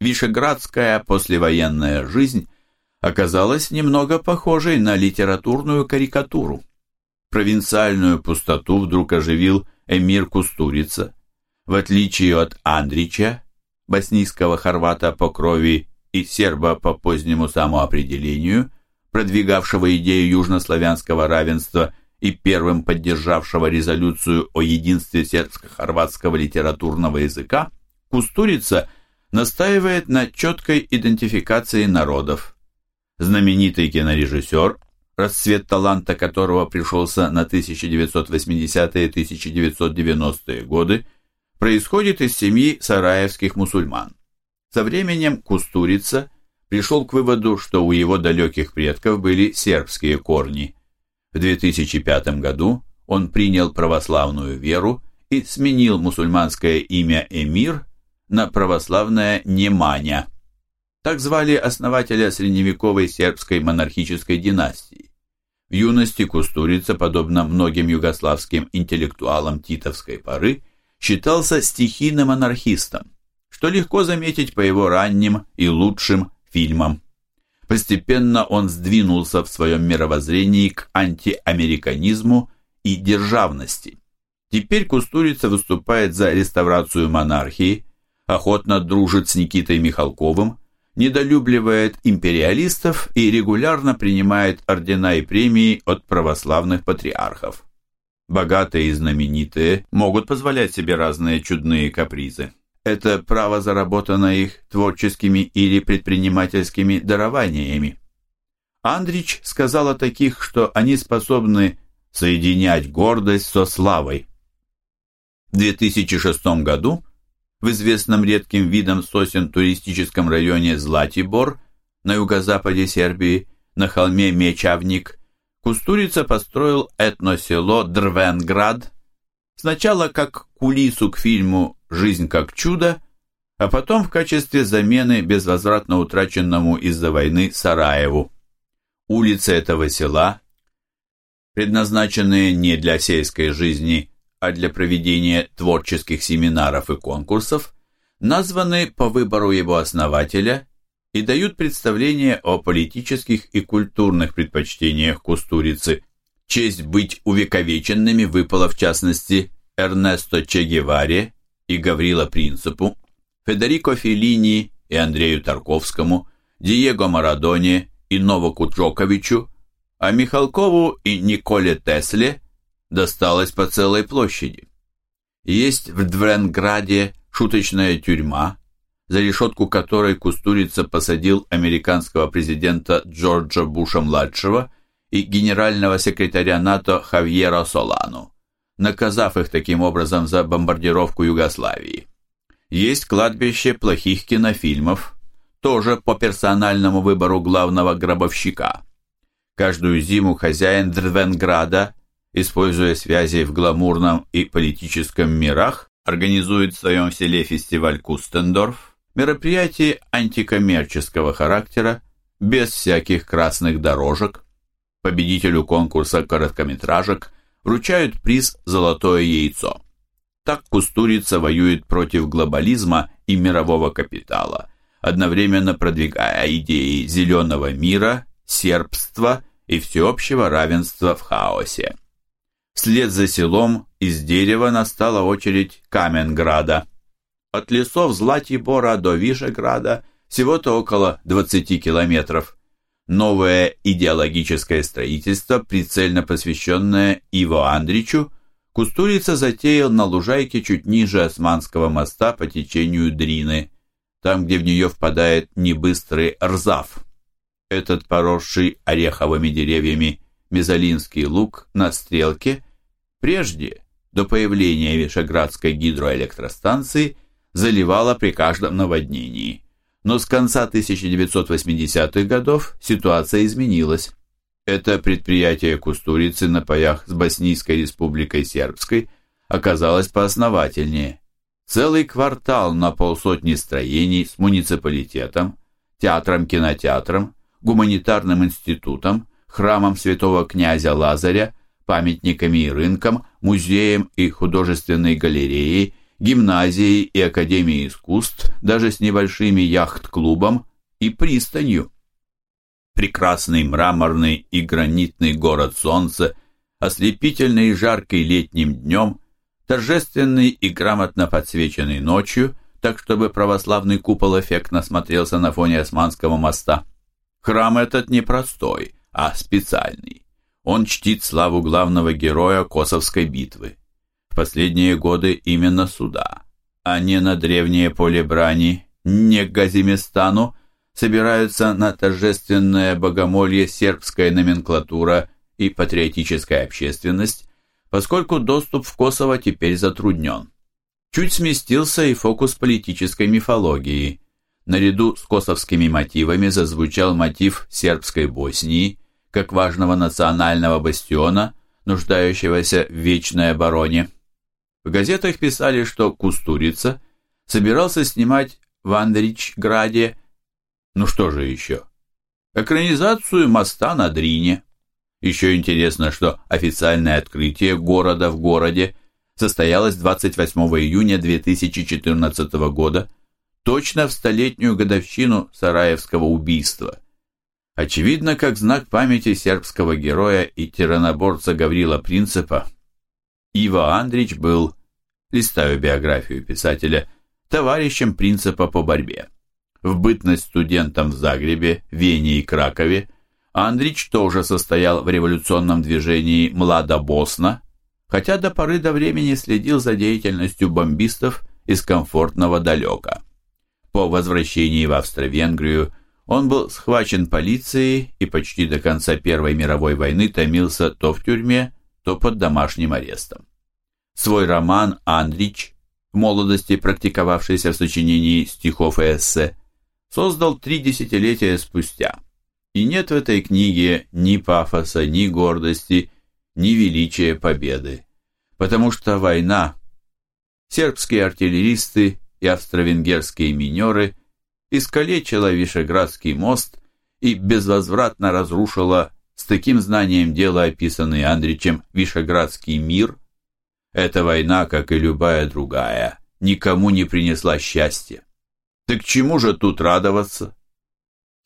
вишеградская послевоенная жизнь оказалась немного похожей на литературную карикатуру. Провинциальную пустоту вдруг оживил эмир Кустурица. В отличие от Андрича, боснийского хорвата по крови и серба по позднему самоопределению, продвигавшего идею южнославянского равенства и первым поддержавшего резолюцию о единстве сербско-хорватского литературного языка, Кустурица настаивает на четкой идентификации народов. Знаменитый кинорежиссер, расцвет таланта которого пришелся на 1980-1990-е годы, происходит из семьи сараевских мусульман. Со временем Кустурица пришел к выводу, что у его далеких предков были сербские корни. В 2005 году он принял православную веру и сменил мусульманское имя Эмир на православное Неманя. Так звали основателя средневековой сербской монархической династии. В юности Кустурица, подобно многим югославским интеллектуалам титовской поры, считался стихийным анархистом, что легко заметить по его ранним и лучшим фильмам. Постепенно он сдвинулся в своем мировоззрении к антиамериканизму и державности. Теперь Кустурица выступает за реставрацию монархии, охотно дружит с Никитой Михалковым, недолюбливает империалистов и регулярно принимает ордена и премии от православных патриархов. Богатые и знаменитые могут позволять себе разные чудные капризы. Это право заработано их творческими или предпринимательскими дарованиями. Андрич сказал о таких, что они способны соединять гордость со славой. В 2006 году в известном редким видом сосен туристическом районе Златибор на юго-западе Сербии на холме Мечавник Кустурица построил этносело Дрвенград сначала как кулису к фильму «Жизнь как чудо», а потом в качестве замены безвозвратно утраченному из-за войны Сараеву. Улицы этого села, предназначенные не для сельской жизни, а для проведения творческих семинаров и конкурсов, названы по выбору его основателя и дают представление о политических и культурных предпочтениях Кустурицы. Честь быть увековеченными выпала в частности Эрнесто Че Геваре и Гаврила Принципу, Федерико Феллини и Андрею Тарковскому, Диего Марадоне и Новаку Джоковичу, а Михалкову и Николе Тесле досталось по целой площади. Есть в Двренграде шуточная тюрьма, за решетку которой Кустурица посадил американского президента Джорджа Буша-младшего и генерального секретаря НАТО Хавьера Солану, наказав их таким образом за бомбардировку Югославии. Есть кладбище плохих кинофильмов, тоже по персональному выбору главного гробовщика. Каждую зиму хозяин Дрвенграда, используя связи в гламурном и политическом мирах, организует в своем селе фестиваль Кустендорф, мероприятие антикоммерческого характера, без всяких красных дорожек. Победителю конкурса короткометражек вручают приз «Золотое яйцо». Так Кустурица воюет против глобализма и мирового капитала, одновременно продвигая идеи зеленого мира, сербства и всеобщего равенства в хаосе. Вслед за селом из дерева настала очередь Каменграда – от лесов Златибора до Вишеграда всего-то около 20 километров. Новое идеологическое строительство, прицельно посвященное Иво Андричу, Кустурица затеял на лужайке чуть ниже Османского моста по течению Дрины, там, где в нее впадает небыстрый Рзав. Этот поросший ореховыми деревьями мезолинский луг на стрелке прежде, до появления Вишеградской гидроэлектростанции, заливала при каждом наводнении. Но с конца 1980-х годов ситуация изменилась. Это предприятие Кустурицы на паях с Боснийской республикой Сербской оказалось поосновательнее. Целый квартал на полсотни строений с муниципалитетом, театром-кинотеатром, гуманитарным институтом, храмом святого князя Лазаря, памятниками и рынком, музеем и художественной галереей – гимназией и академией искусств, даже с небольшими яхт-клубом и пристанью. Прекрасный мраморный и гранитный город солнца, ослепительный и жаркий летним днем, торжественный и грамотно подсвеченный ночью, так чтобы православный купол эффектно смотрелся на фоне Османского моста. Храм этот не простой, а специальный. Он чтит славу главного героя Косовской битвы. В последние годы именно сюда, а не на древнее поле брани, не к Газимистану, собираются на торжественное богомолье сербская номенклатура и патриотическая общественность, поскольку доступ в Косово теперь затруднен. Чуть сместился и фокус политической мифологии. Наряду с косовскими мотивами зазвучал мотив сербской Боснии, как важного национального бастиона, нуждающегося в вечной обороне. В газетах писали, что Кустурица собирался снимать в Андричграде, ну что же еще, экранизацию моста на Дрине. Еще интересно, что официальное открытие города в городе состоялось 28 июня 2014 года, точно в столетнюю годовщину Сараевского убийства. Очевидно, как знак памяти сербского героя и тираноборца Гаврила Принципа, Иво Андрич был, листаю биографию писателя, товарищем Принципа по борьбе. В бытность студентом в Загребе, Вене и Кракове Андрич тоже состоял в революционном движении «Млада Босна», хотя до поры до времени следил за деятельностью бомбистов из комфортного далека. По возвращении в Австро-Венгрию он был схвачен полицией и почти до конца Первой мировой войны томился то в тюрьме, то под домашним арестом. Свой роман «Андрич», в молодости практиковавшийся в сочинении стихов и эссе, создал три десятилетия спустя – и нет в этой книге ни пафоса, ни гордости, ни величия победы. Потому что война, сербские артиллеристы и австро-венгерские минеры искалечила Вишеградский мост и безвозвратно разрушила с таким знанием дела, описанный Андричем, Вишеградский мир. Эта война, как и любая другая, никому не принесла счастья. Так чему же тут радоваться?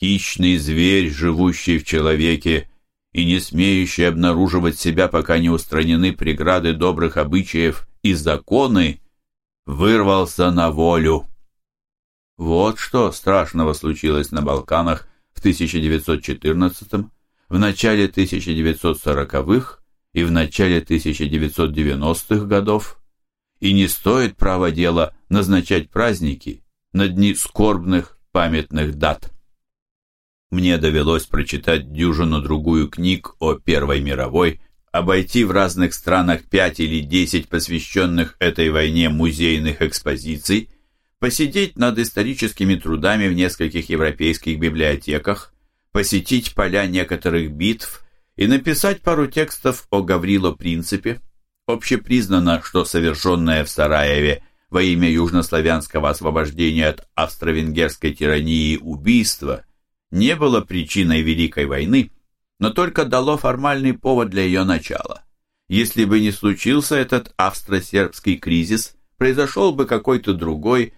Хищный зверь, живущий в человеке и не смеющий обнаруживать себя, пока не устранены преграды добрых обычаев и законы, вырвался на волю. Вот что страшного случилось на Балканах в 1914 в начале 1940-х и в начале 1990-х годов. И не стоит право дела назначать праздники на дни скорбных памятных дат. Мне довелось прочитать дюжину-другую книг о Первой мировой, обойти в разных странах пять или десять посвященных этой войне музейных экспозиций, посидеть над историческими трудами в нескольких европейских библиотеках, посетить поля некоторых битв и написать пару текстов о Гаврило Принципе. Общепризнано, что совершенное в Сараеве во имя южнославянского освобождения от австро-венгерской тирании убийство – не было причиной Великой войны, но только дало формальный повод для ее начала. Если бы не случился этот австро-сербский кризис, произошел бы какой-то другой,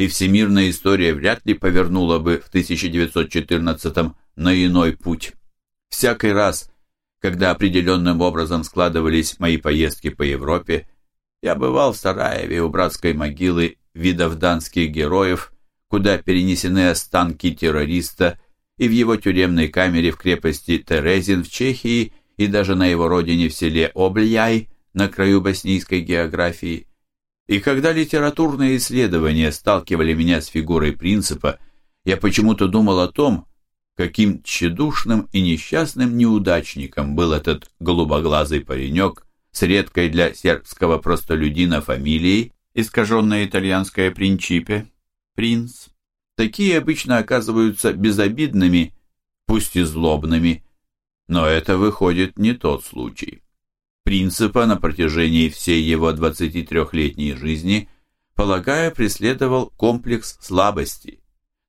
и всемирная история вряд ли повернула бы в 1914 на иной путь. Всякий раз, когда определенным образом складывались мои поездки по Европе, я бывал в Сараеве у братской могилы видовданских героев, куда перенесены останки террориста и в его тюремной камере в крепости Терезин в Чехии и даже на его родине в селе Обльяй на краю боснийской географии. И когда литературные исследования сталкивали меня с фигурой принципа, я почему-то думал о том, каким тщедушным и несчастным неудачником был этот голубоглазый паренек с редкой для сербского простолюдина фамилией, искаженной итальянское принципе, принц. Такие обычно оказываются безобидными, пусть и злобными, но это выходит не тот случай. Принципа на протяжении всей его 23-летней жизни, полагая, преследовал комплекс слабости.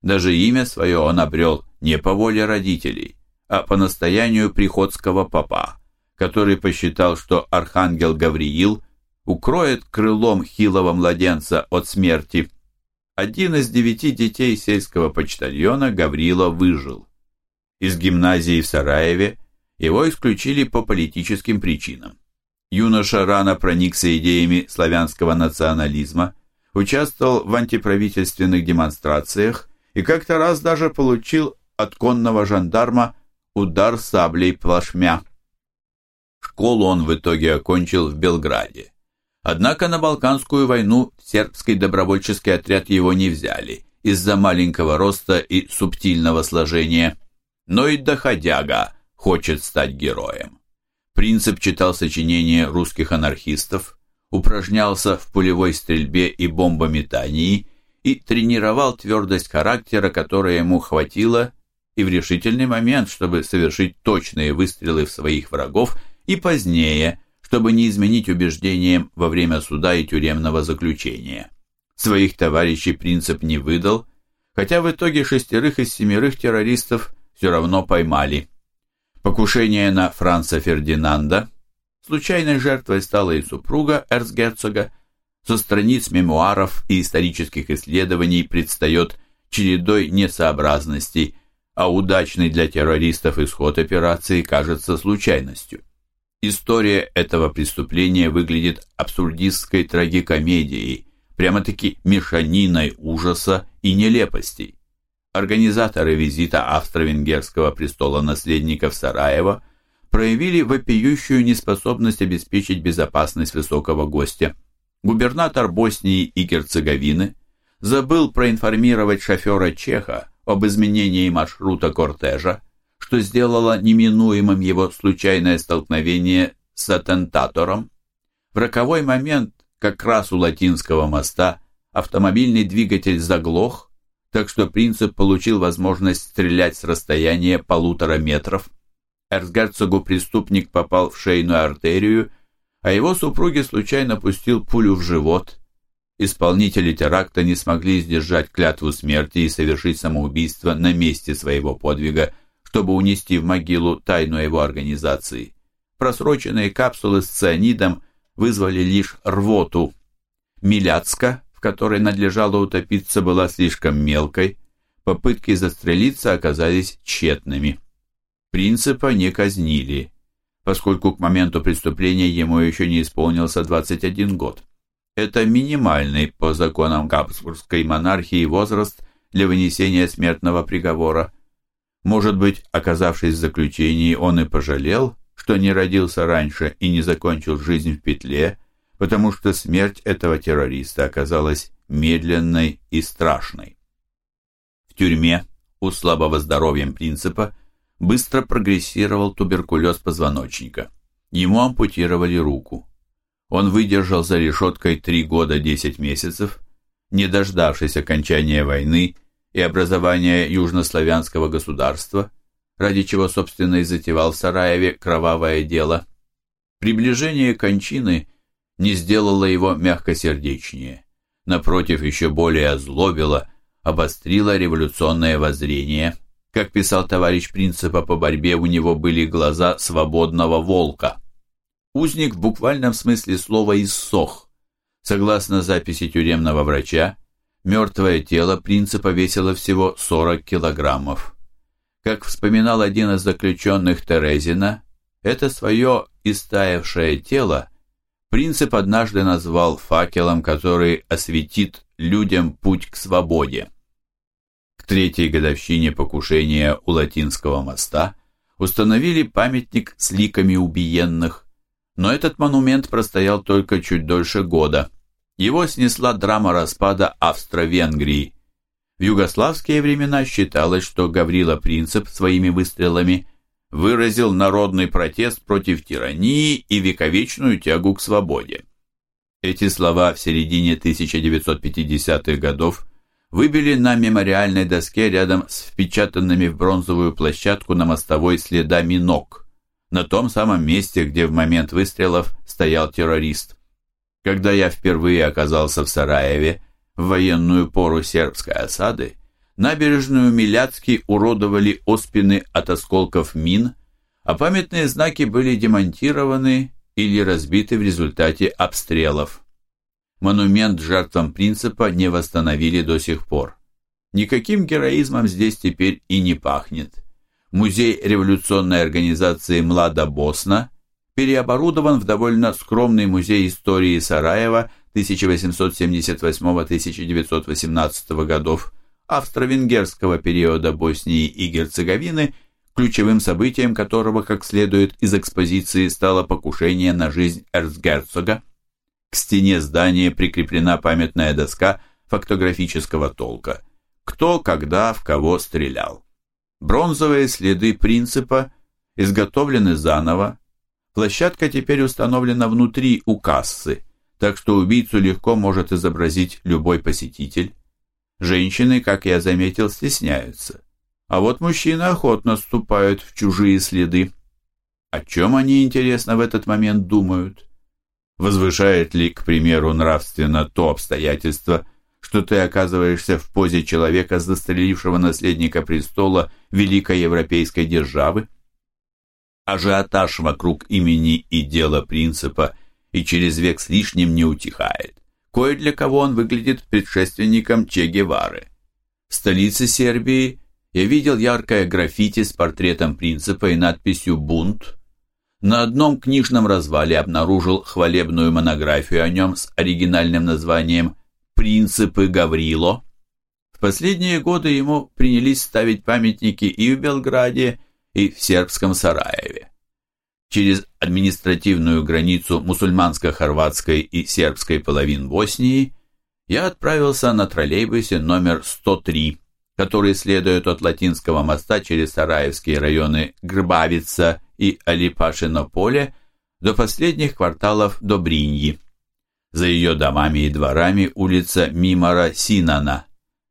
Даже имя свое он обрел не по воле родителей, а по настоянию приходского папа, который посчитал, что архангел Гавриил укроет крылом хилого младенца от смерти. Один из девяти детей сельского почтальона Гаврила выжил. Из гимназии в Сараеве его исключили по политическим причинам. Юноша рано проникся идеями славянского национализма, участвовал в антиправительственных демонстрациях и как-то раз даже получил от конного жандарма удар саблей плашмя. Школу он в итоге окончил в Белграде. Однако на Балканскую войну сербский добровольческий отряд его не взяли из-за маленького роста и субтильного сложения. Но и доходяга хочет стать героем. Принцип читал сочинения русских анархистов, упражнялся в пулевой стрельбе и бомбометании и тренировал твердость характера, которой ему хватило, и в решительный момент, чтобы совершить точные выстрелы в своих врагов, и позднее, чтобы не изменить убеждениям во время суда и тюремного заключения. Своих товарищей принцип не выдал, хотя в итоге шестерых из семерых террористов все равно поймали. Покушение на Франца Фердинанда, случайной жертвой стала и супруга эрцгерцога, со страниц мемуаров и исторических исследований предстает чередой несообразностей, а удачный для террористов исход операции кажется случайностью. История этого преступления выглядит абсурдистской трагикомедией, прямо-таки мешаниной ужаса и нелепостей. Организаторы визита австро-венгерского престола наследника в Сараево проявили вопиющую неспособность обеспечить безопасность высокого гостя. Губернатор Боснии и Герцеговины забыл проинформировать шофера Чеха об изменении маршрута кортежа, что сделало неминуемым его случайное столкновение с атентатором. В роковой момент, как раз у Латинского моста, автомобильный двигатель заглох, так что принцип получил возможность стрелять с расстояния полутора метров. Эрцгерцогу преступник попал в шейную артерию, а его супруге случайно пустил пулю в живот. Исполнители теракта не смогли сдержать клятву смерти и совершить самоубийство на месте своего подвига, чтобы унести в могилу тайну его организации. Просроченные капсулы с цианидом вызвали лишь рвоту. Миляцка, которой надлежало утопиться, была слишком мелкой, попытки застрелиться оказались тщетными. Принципа не казнили, поскольку к моменту преступления ему еще не исполнился 21 год. Это минимальный по законам Габсбургской монархии возраст для вынесения смертного приговора – может быть, оказавшись в заключении, он и пожалел, что не родился раньше и не закончил жизнь в петле, потому что смерть этого террориста оказалась медленной и страшной. В тюрьме у слабого здоровьем принципа быстро прогрессировал туберкулез позвоночника. Ему ампутировали руку. Он выдержал за решеткой 3 года 10 месяцев, не дождавшись окончания войны и образования южнославянского государства, ради чего, собственно, и затевал в Сараеве кровавое дело. Приближение кончины не сделало его мягкосердечнее, напротив, еще более озлобило, обострило революционное воззрение. Как писал товарищ принципа по борьбе, у него были глаза свободного волка. Узник в буквальном смысле слова иссох. Согласно записи тюремного врача, Мертвое тело принципа весило всего 40 килограммов. Как вспоминал один из заключенных Терезина, это свое истаявшее тело принцип однажды назвал факелом, который осветит людям путь к свободе. К третьей годовщине покушения у Латинского моста установили памятник с ликами убиенных, но этот монумент простоял только чуть дольше года – его снесла драма распада Австро-Венгрии. В югославские времена считалось, что Гаврила Принцип своими выстрелами выразил народный протест против тирании и вековечную тягу к свободе. Эти слова в середине 1950-х годов выбили на мемориальной доске рядом с впечатанными в бронзовую площадку на мостовой следами ног, на том самом месте, где в момент выстрелов стоял террорист. Когда я впервые оказался в Сараеве в военную пору сербской осады, набережную Миляцки уродовали оспины от осколков мин, а памятные знаки были демонтированы или разбиты в результате обстрелов. Монумент жертвам принципа не восстановили до сих пор. Никаким героизмом здесь теперь и не пахнет. Музей революционной организации «Млада Босна» переоборудован в довольно скромный музей истории Сараева 1878-1918 годов, австро-венгерского периода Боснии и Герцеговины, ключевым событием которого, как следует из экспозиции, стало покушение на жизнь эрцгерцога. К стене здания прикреплена памятная доска фактографического толка. Кто, когда, в кого стрелял. Бронзовые следы принципа изготовлены заново. Площадка теперь установлена внутри у кассы, так что убийцу легко может изобразить любой посетитель. Женщины, как я заметил, стесняются. А вот мужчины охотно ступают в чужие следы. О чем они, интересно, в этот момент думают? Возвышает ли, к примеру, нравственно то обстоятельство, что ты оказываешься в позе человека, застрелившего наследника престола великой европейской державы? Ажиотаж вокруг имени и дела принципа и через век с лишним не утихает. Кое для кого он выглядит предшественником Че Гевары. В столице Сербии я видел яркое граффити с портретом принципа и надписью «Бунт». На одном книжном развале обнаружил хвалебную монографию о нем с оригинальным названием «Принципы Гаврило». В последние годы ему принялись ставить памятники и в Белграде, и в сербском Сараеве через административную границу мусульманско-хорватской и сербской половин Боснии, я отправился на троллейбусе номер 103, который следует от Латинского моста через Сараевские районы Грбавица и Алипашино поле до последних кварталов Добриньи. За ее домами и дворами улица Мимара Синана,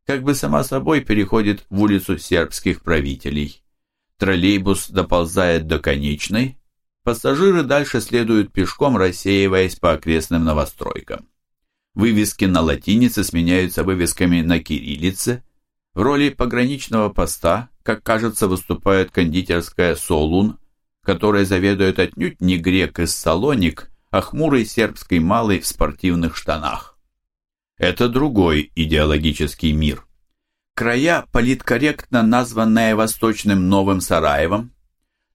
как бы сама собой переходит в улицу сербских правителей. Троллейбус доползает до конечной, Пассажиры дальше следуют пешком, рассеиваясь по окрестным новостройкам. Вывески на латинице сменяются вывесками на кириллице. В роли пограничного поста, как кажется, выступает кондитерская «Солун», которая заведует отнюдь не грек из Салоник, а хмурый сербский малый в спортивных штанах. Это другой идеологический мир. Края, политкорректно названные Восточным Новым Сараевом,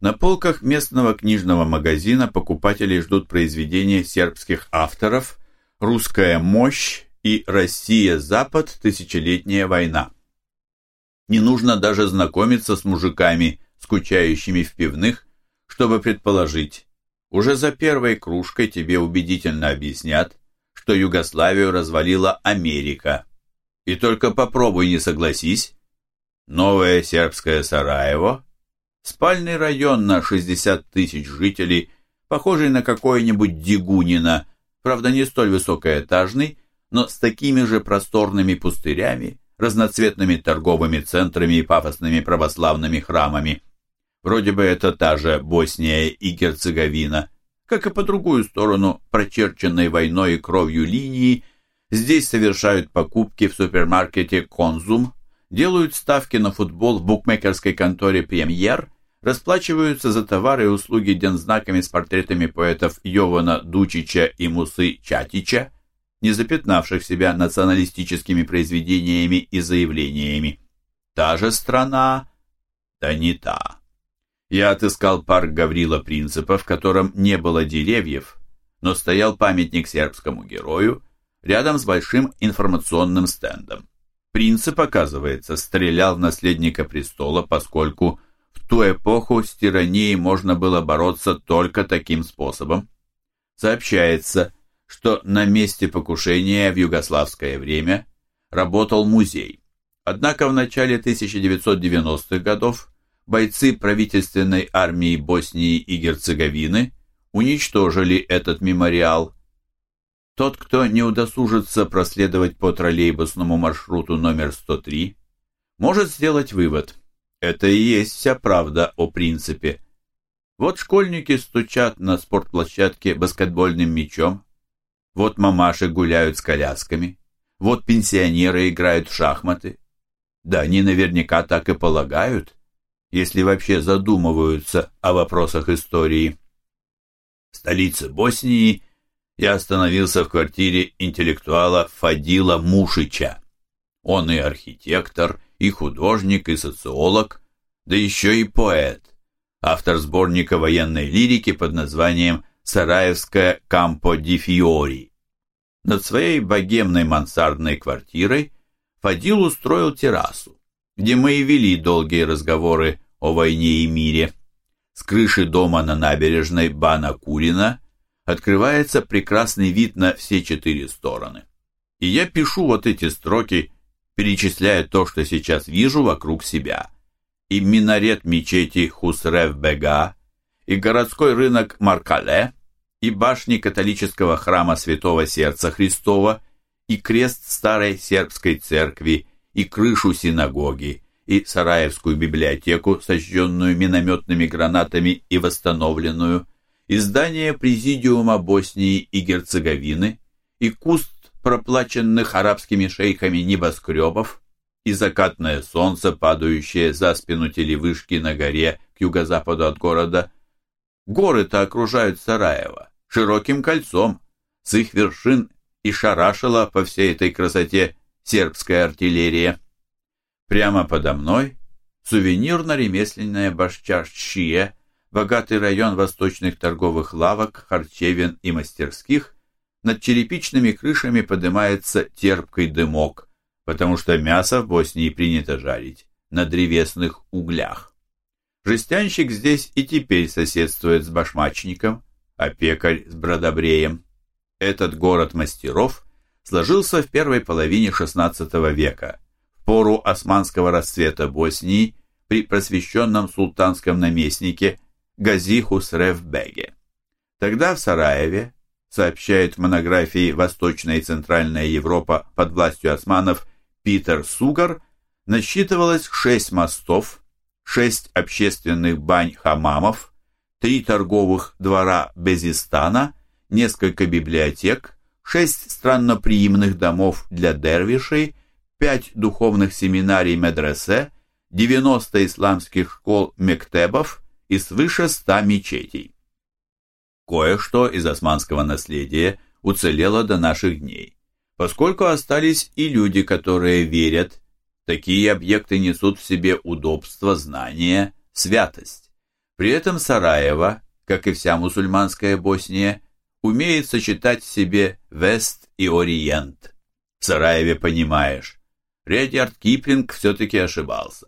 на полках местного книжного магазина покупатели ждут произведения сербских авторов «Русская мощь» и «Россия-Запад. Тысячелетняя война». Не нужно даже знакомиться с мужиками, скучающими в пивных, чтобы предположить, уже за первой кружкой тебе убедительно объяснят, что Югославию развалила Америка. И только попробуй не согласись, новое сербское Сараево Спальный район на 60 тысяч жителей, похожий на какое-нибудь Дегунина, правда не столь высокоэтажный, но с такими же просторными пустырями, разноцветными торговыми центрами и пафосными православными храмами. Вроде бы это та же Босния и Герцеговина, как и по другую сторону прочерченной войной и кровью линии, здесь совершают покупки в супермаркете «Конзум», делают ставки на футбол в букмекерской конторе «Премьер» расплачиваются за товары и услуги дензнаками с портретами поэтов Йована Дучича и Мусы Чатича, не запятнавших себя националистическими произведениями и заявлениями. Та же страна, да не та. Я отыскал парк Гаврила Принципа, в котором не было деревьев, но стоял памятник сербскому герою рядом с большим информационным стендом. Принцип, оказывается, стрелял в наследника престола, поскольку ту эпоху с тиранией можно было бороться только таким способом. Сообщается, что на месте покушения в югославское время работал музей. Однако в начале 1990-х годов бойцы правительственной армии Боснии и Герцеговины уничтожили этот мемориал. Тот, кто не удосужится проследовать по троллейбусному маршруту номер 103, может сделать вывод – это и есть вся правда о принципе. Вот школьники стучат на спортплощадке баскетбольным мячом, вот мамаши гуляют с колясками, вот пенсионеры играют в шахматы. Да они наверняка так и полагают, если вообще задумываются о вопросах истории. столице Боснии, я остановился в квартире интеллектуала Фадила Мушича. Он и архитектор, и художник, и социолог, да еще и поэт, автор сборника военной лирики под названием «Сараевская Кампо ди Фиори». Над своей богемной мансардной квартирой Фадил устроил террасу, где мы и вели долгие разговоры о войне и мире. С крыши дома на набережной Бана Курина открывается прекрасный вид на все четыре стороны. И я пишу вот эти строки, перечисляя то, что сейчас вижу вокруг себя. И минарет мечети Хусрев-Бега, и городской рынок Маркале, и башни католического храма Святого Сердца Христова, и крест старой сербской церкви, и крышу синагоги, и Сараевскую библиотеку, сожженную минометными гранатами и восстановленную, и здание Президиума Боснии и Герцеговины, и куст проплаченных арабскими шейхами небоскребов, и закатное солнце, падающее за спину телевышки на горе к юго-западу от города. Горы-то окружают Сараево широким кольцом, с их вершин и шарашила по всей этой красоте сербская артиллерия. Прямо подо мной сувенирно-ремесленная башча богатый район восточных торговых лавок, харчевин и мастерских, над черепичными крышами поднимается терпкий дымок, потому что мясо в Боснии принято жарить на древесных углях. Жестянщик здесь и теперь соседствует с башмачником, а пекарь с бродобреем. Этот город мастеров сложился в первой половине XVI века, пору османского расцвета Боснии при просвещенном султанском наместнике Гази Хусрев-беге. Тогда в Сараеве, сообщает в монографии «Восточная и Центральная Европа под властью османов» Питер Сугар, насчитывалось шесть мостов, шесть общественных бань-хамамов, три торговых двора Безистана, несколько библиотек, шесть странноприимных домов для дервишей, пять духовных семинарий медресе, 90 исламских школ мектебов и свыше 100 мечетей. Кое-что из османского наследия уцелело до наших дней, поскольку остались и люди, которые верят, такие объекты несут в себе удобство, знания, святость. При этом Сараево, как и вся мусульманская Босния, умеет сочетать в себе Вест и Ориент. В Сараеве понимаешь, Редьярд Киплинг все-таки ошибался.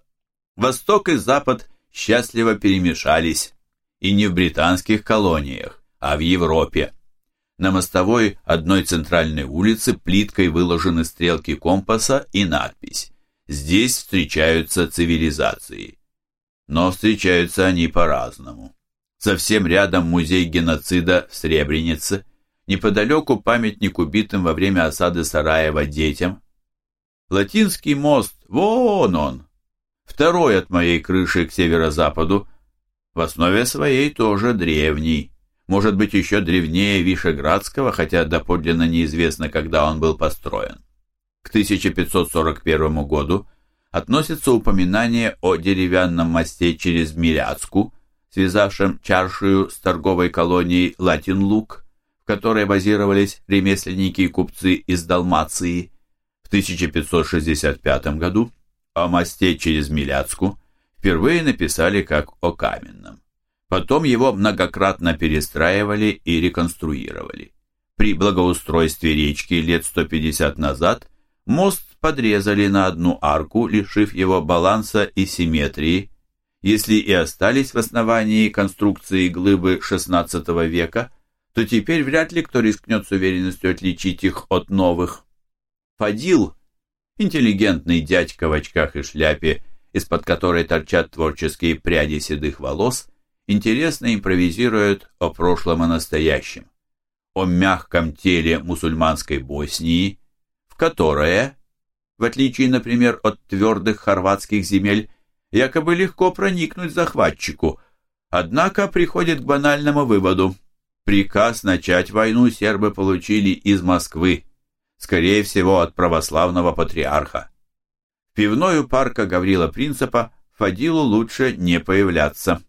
Восток и Запад счастливо перемешались, и не в британских колониях, а в Европе. На мостовой одной центральной улицы плиткой выложены стрелки компаса и надпись «Здесь встречаются цивилизации». Но встречаются они по-разному. Совсем рядом музей геноцида в Сребренице, неподалеку памятник убитым во время осады Сараева детям – Латинский мост, вон он, второй от моей крыши к северо-западу, в основе своей тоже древний, может быть еще древнее Вишеградского, хотя доподлинно неизвестно, когда он был построен. К 1541 году относится упоминание о деревянном мосте через Миляцку, связавшем Чаршию с торговой колонией Латинлук, в которой базировались ремесленники и купцы из Далмации – в 1565 году о мосте через Миляцку впервые написали как о каменном. Потом его многократно перестраивали и реконструировали. При благоустройстве речки лет 150 назад мост подрезали на одну арку, лишив его баланса и симметрии. Если и остались в основании конструкции глыбы XVI века, то теперь вряд ли кто рискнет с уверенностью отличить их от новых. Фадил, интеллигентный дядька в очках и шляпе, из-под которой торчат творческие пряди седых волос, интересно импровизирует о прошлом и настоящем, о мягком теле мусульманской Боснии, в которое, в отличие, например, от твердых хорватских земель, якобы легко проникнуть захватчику, однако приходит к банальному выводу. Приказ начать войну сербы получили из Москвы, скорее всего, от православного патриарха. В пивную парка Гаврила Принципа Фадилу лучше не появляться.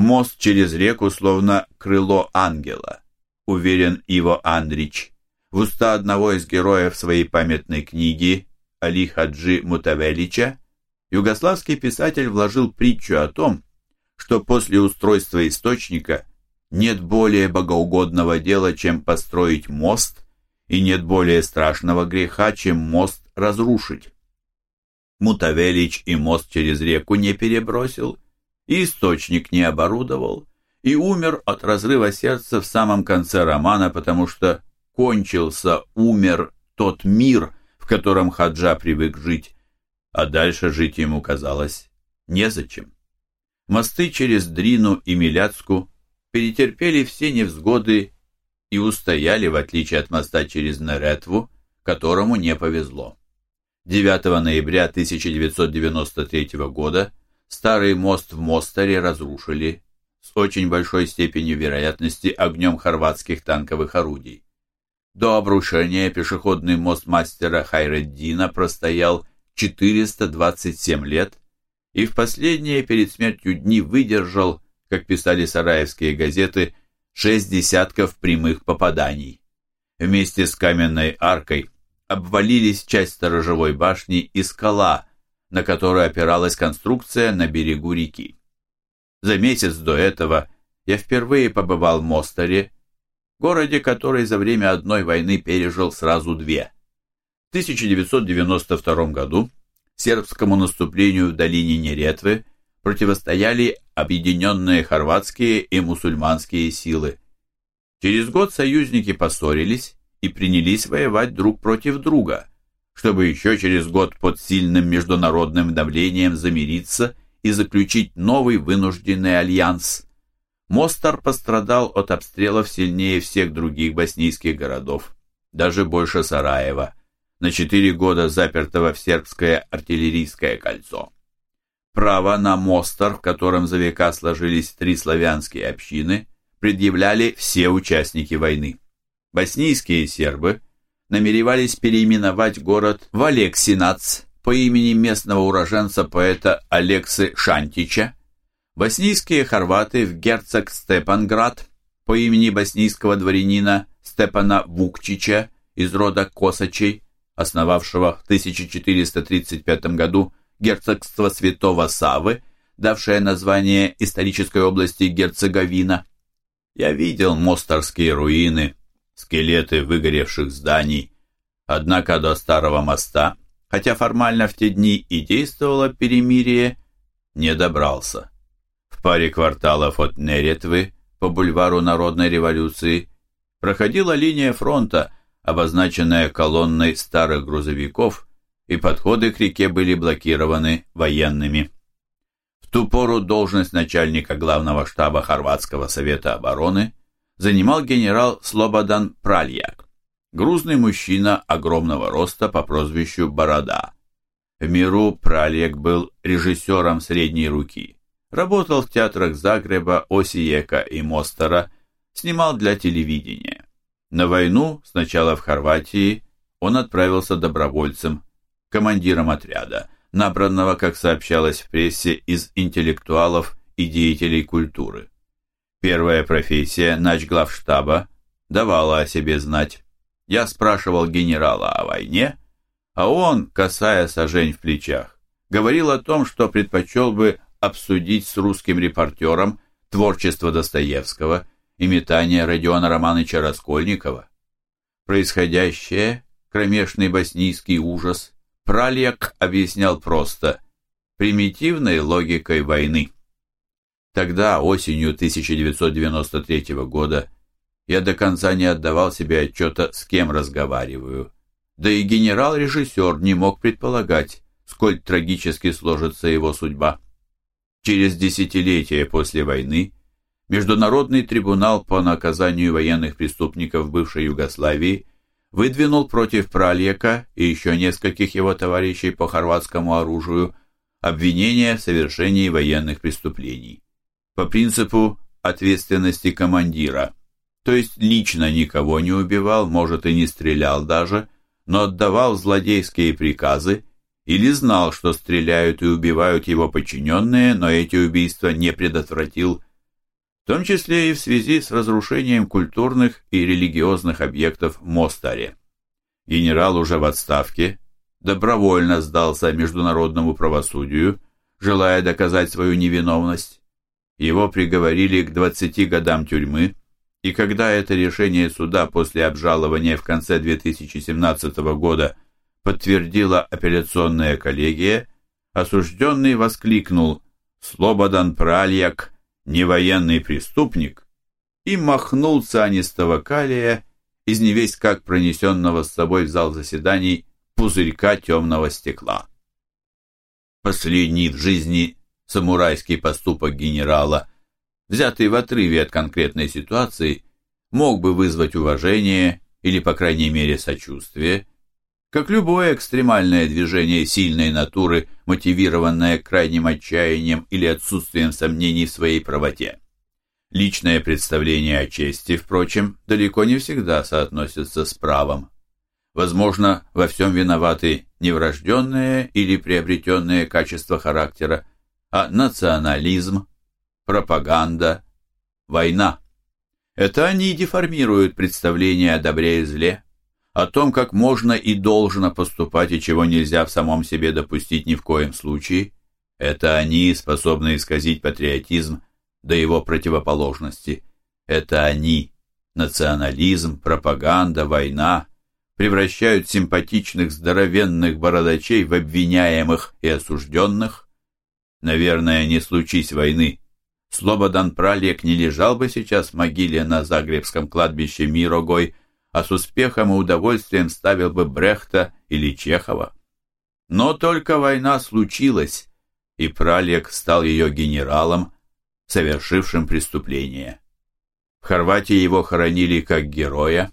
Мост через реку словно крыло ангела, уверен Иво Андрич. В уста одного из героев своей памятной книги Али Хаджи Мутавелича югославский писатель вложил притчу о том, что после устройства источника нет более богоугодного дела, чем построить мост, и нет более страшного греха, чем мост разрушить. Мутавелич и мост через реку не перебросил, и источник не оборудовал, и умер от разрыва сердца в самом конце романа, потому что кончился, умер тот мир, в котором Хаджа привык жить, а дальше жить ему казалось незачем. Мосты через Дрину и Миляцку перетерпели все невзгоды и устояли, в отличие от моста через Неретву, которому не повезло. 9 ноября 1993 года старый мост в Мостаре разрушили с очень большой степенью вероятности огнем хорватских танковых орудий. До обрушения пешеходный мост мастера Хайреддина простоял 427 лет и в последние перед смертью дни выдержал, как писали сараевские газеты, шесть десятков прямых попаданий. Вместе с каменной аркой обвалились часть сторожевой башни и скала, на которую опиралась конструкция на берегу реки. За месяц до этого я впервые побывал в Мостаре, городе, который за время одной войны пережил сразу две. В 1992 году сербскому наступлению в долине Неретвы противостояли объединенные хорватские и мусульманские силы. Через год союзники поссорились и принялись воевать друг против друга, чтобы еще через год под сильным международным давлением замириться и заключить новый вынужденный альянс. Мостар пострадал от обстрелов сильнее всех других боснийских городов, даже больше Сараева, на четыре года запертого в сербское артиллерийское кольцо. Право на Мостар, в котором за века сложились три славянские общины, предъявляли все участники войны. Боснийские сербы намеревались переименовать город в Алексинац по имени местного уроженца поэта Алексы Шантича, боснийские хорваты в герцог Степанград по имени боснийского дворянина Степана Вукчича из рода Косачей, основавшего в 1435 году герцогство Святого Савы, давшее название исторической области Герцеговина. Я видел мостарские руины, скелеты выгоревших зданий, однако до старого моста, хотя формально в те дни и действовало перемирие, не добрался. В паре кварталов от Неретвы по бульвару Народной революции проходила линия фронта, обозначенная колонной старых грузовиков и подходы к реке были блокированы военными. В ту пору должность начальника главного штаба Хорватского совета обороны занимал генерал Слободан Пральяк, грузный мужчина огромного роста по прозвищу Борода. В миру Пральяк был режиссером средней руки, работал в театрах Загреба, Осиека и Мостера, снимал для телевидения. На войну, сначала в Хорватии, он отправился добровольцем командиром отряда, набранного, как сообщалось в прессе, из интеллектуалов и деятелей культуры. Первая профессия начглавштаба давала о себе знать. Я спрашивал генерала о войне, а он, касая сажень в плечах, говорил о том, что предпочел бы обсудить с русским репортером творчество Достоевского и метание Родиона Романовича Раскольникова. Происходящее, кромешный боснийский ужас, Пральяк объяснял просто примитивной логикой войны. Тогда, осенью 1993 года, я до конца не отдавал себе отчета, с кем разговариваю. Да и генерал-режиссер не мог предполагать, сколь трагически сложится его судьба. Через десятилетия после войны Международный трибунал по наказанию военных преступников бывшей Югославии выдвинул против Пральяка и еще нескольких его товарищей по хорватскому оружию обвинения в совершении военных преступлений. По принципу ответственности командира, то есть лично никого не убивал, может и не стрелял даже, но отдавал злодейские приказы или знал, что стреляют и убивают его подчиненные, но эти убийства не предотвратил, том числе и в связи с разрушением культурных и религиозных объектов в Мостаре. Генерал уже в отставке добровольно сдался международному правосудию, желая доказать свою невиновность. Его приговорили к 20 годам тюрьмы, и когда это решение суда после обжалования в конце 2017 года подтвердила апелляционная коллегия, осужденный воскликнул «Слободан Пральяк, не военный преступник!» и махнул цианистого калия из невесть как пронесенного с собой в зал заседаний пузырька темного стекла. Последний в жизни самурайский поступок генерала, взятый в отрыве от конкретной ситуации, мог бы вызвать уважение или, по крайней мере, сочувствие, как любое экстремальное движение сильной натуры, мотивированное крайним отчаянием или отсутствием сомнений в своей правоте. Личное представление о чести, впрочем, далеко не всегда соотносится с правом. Возможно, во всем виноваты не врожденные или приобретенные качества характера, а национализм, пропаганда, война. Это они деформируют представление о добре и зле, о том, как можно и должно поступать и чего нельзя в самом себе допустить ни в коем случае. Это они способны исказить патриотизм до его противоположности. Это они, национализм, пропаганда, война, превращают симпатичных здоровенных бородачей в обвиняемых и осужденных. Наверное, не случись войны, Слободан Пралек не лежал бы сейчас в могиле на Загребском кладбище Мирогой, а с успехом и удовольствием ставил бы Брехта или Чехова. Но только война случилась, и Пралек стал ее генералом, совершившим преступление. В Хорватии его хоронили как героя,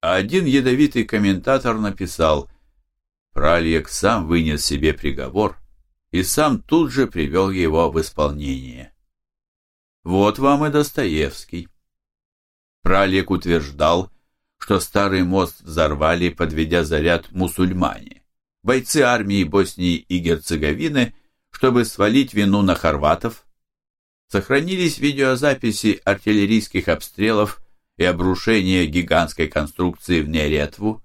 а один ядовитый комментатор написал «Пральек сам вынес себе приговор и сам тут же привел его в исполнение». Вот вам и Достоевский. Пральек утверждал, что старый мост взорвали, подведя заряд мусульмане, бойцы армии Боснии и Герцеговины, чтобы свалить вину на хорватов. Сохранились видеозаписи артиллерийских обстрелов и обрушение гигантской конструкции в Неретву,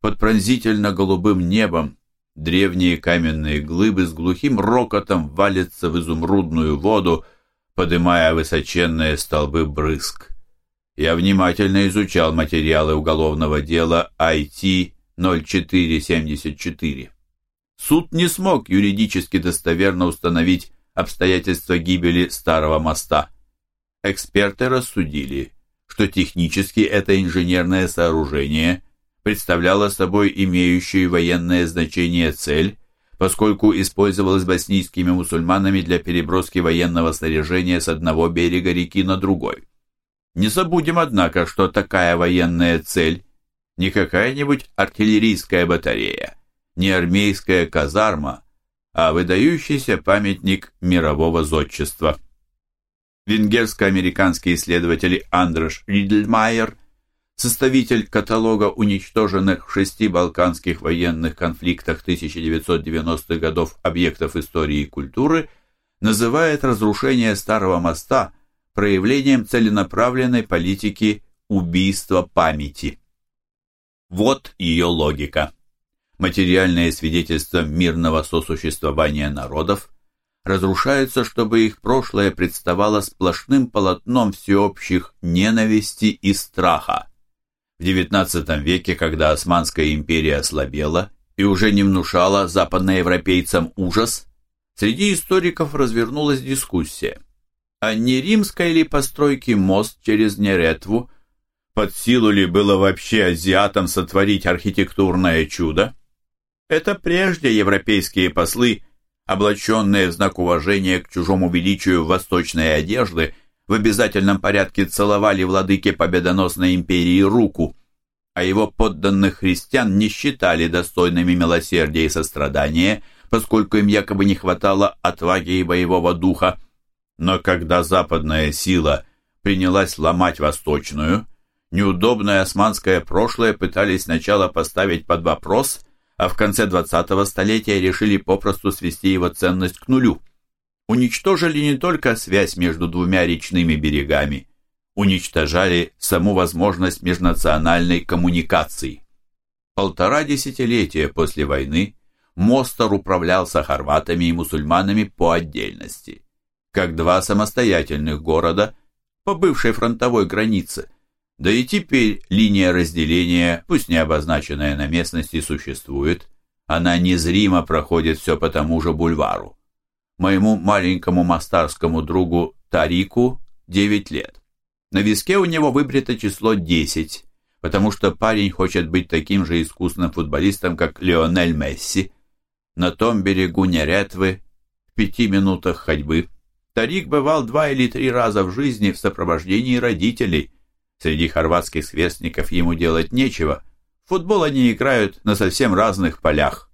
под пронзительно-голубым небом древние каменные глыбы с глухим рокотом валятся в изумрудную воду, подымая высоченные столбы брызг. Я внимательно изучал материалы уголовного дела IT-0474. Суд не смог юридически достоверно установить обстоятельства гибели старого моста. Эксперты рассудили, что технически это инженерное сооружение представляло собой имеющую военное значение цель, поскольку использовалось боснийскими мусульманами для переброски военного снаряжения с одного берега реки на другой. Не забудем, однако, что такая военная цель не какая-нибудь артиллерийская батарея, не армейская казарма, а выдающийся памятник мирового зодчества – венгерско-американский исследователь Андреш Ридельмайер, составитель каталога уничтоженных в шести балканских военных конфликтах 1990-х годов объектов истории и культуры, называет разрушение Старого моста проявлением целенаправленной политики убийства памяти. Вот ее логика. Материальное свидетельство мирного сосуществования народов – разрушаются, чтобы их прошлое представало сплошным полотном всеобщих ненависти и страха. В XIX веке, когда Османская империя ослабела и уже не внушала западноевропейцам ужас, среди историков развернулась дискуссия. А не римской ли постройки мост через Неретву под силу ли было вообще азиатам сотворить архитектурное чудо? Это прежде европейские послы облаченные в знак уважения к чужому величию восточной одежды, в обязательном порядке целовали владыке победоносной империи руку, а его подданных христиан не считали достойными милосердия и сострадания, поскольку им якобы не хватало отваги и боевого духа. Но когда западная сила принялась ломать восточную, неудобное османское прошлое пытались сначала поставить под вопрос – а в конце 20-го столетия решили попросту свести его ценность к нулю. Уничтожили не только связь между двумя речными берегами, уничтожали саму возможность межнациональной коммуникации. Полтора десятилетия после войны Мостер управлялся хорватами и мусульманами по отдельности, как два самостоятельных города по бывшей фронтовой границе, да и теперь линия разделения, пусть не обозначенная на местности, существует, она незримо проходит все по тому же бульвару. Моему маленькому мастарскому другу Тарику 9 лет. На виске у него выбрито число 10, потому что парень хочет быть таким же искусным футболистом, как Лионель Месси. На том берегу Неретвы, в пяти минутах ходьбы, Тарик бывал два или три раза в жизни в сопровождении родителей. Среди хорватских сверстников ему делать нечего. В футбол они играют на совсем разных полях.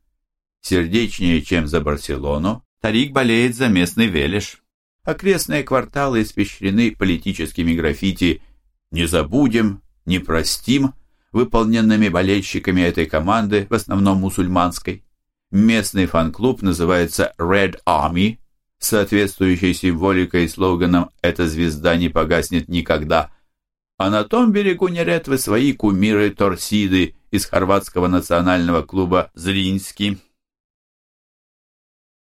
Сердечнее, чем за Барселону, Тарик болеет за местный Велеш. Окрестные кварталы испещрены политическими граффити «Не забудем», «Не простим», выполненными болельщиками этой команды, в основном мусульманской. Местный фан-клуб называется Red Army, соответствующей символикой и слоганом «Эта звезда не погаснет никогда». А на том берегу Неретвы свои кумиры Торсиды из хорватского национального клуба «Зринский».